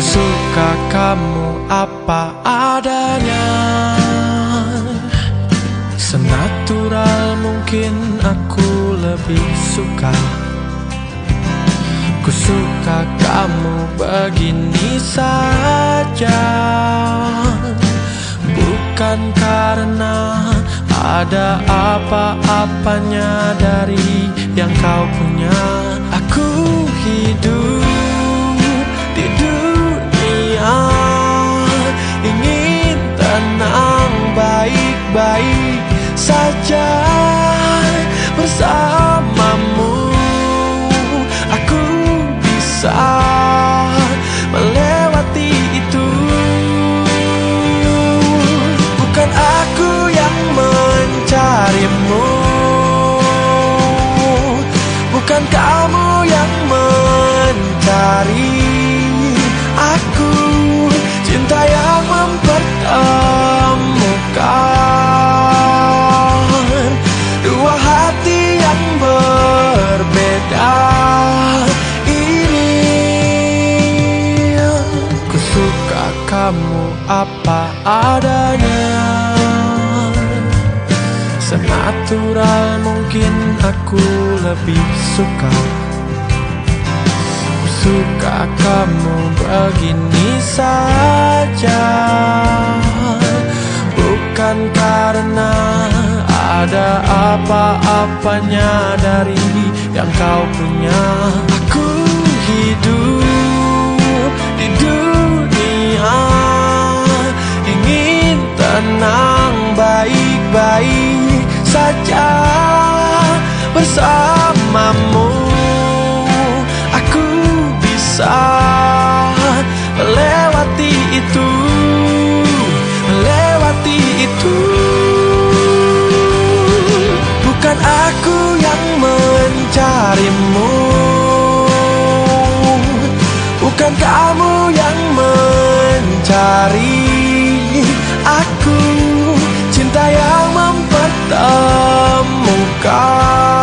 Ku suka kamu apa adanya. Senatural mungkin aku lebih suka. Ku suka kamu begini saja. Bukan karena ada apa-apanya dari yang kau punya kamu apa adanya. Senatural mungkin aku lebih suka. Ku suka kamu begini saja. Bukan karena ada apa-apanya dari yang kau punya. Aku hidup saja bersamamu. Aku bisa melewati itu Melewati itu. Bukan aku yang mencarimu. Bukan kamu aku Cinta yang mempertemukan